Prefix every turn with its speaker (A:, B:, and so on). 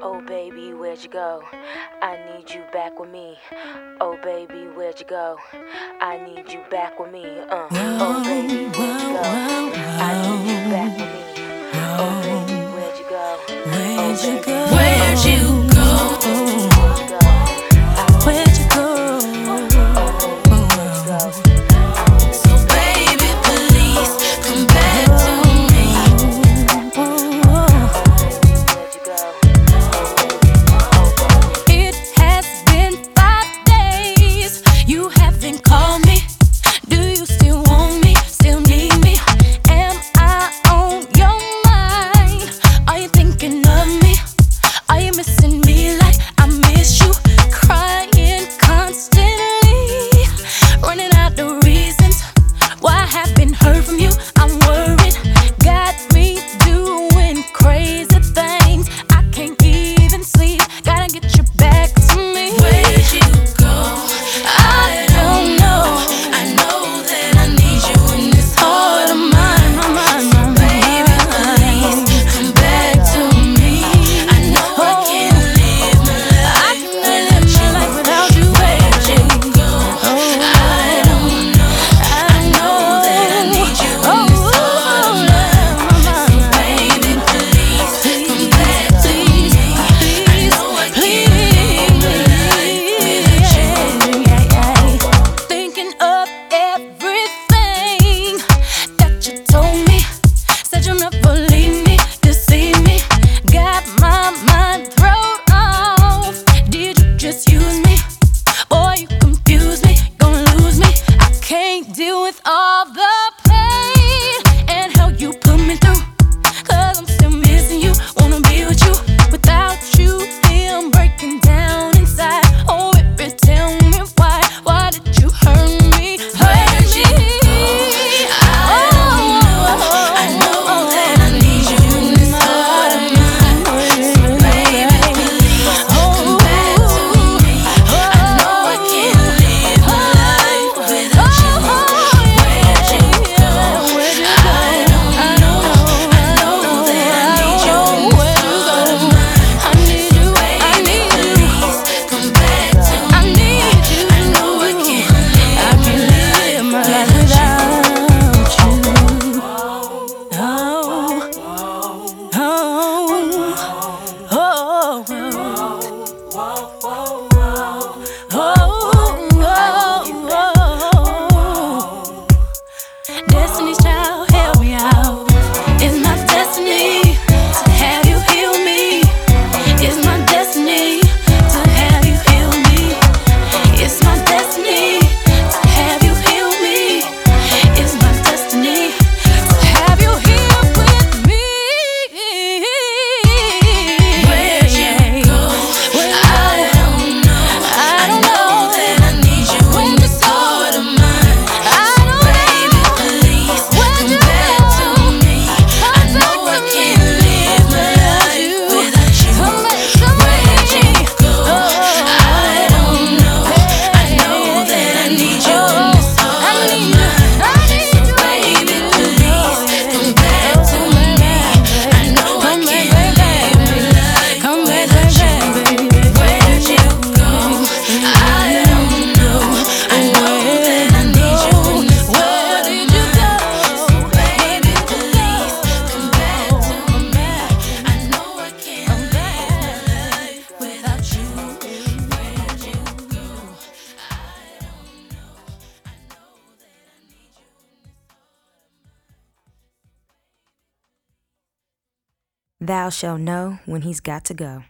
A: Oh baby, where'd you go? I need you back with me. Oh baby, where'd you go? I need you back with me. Uh. Oh baby, where'd you go? I need you back with me. Oh baby, where'd you go?
B: Where'd you go?
C: Oh,
A: where'd you
B: deal with all the
A: Thou shalt know when he's got to go.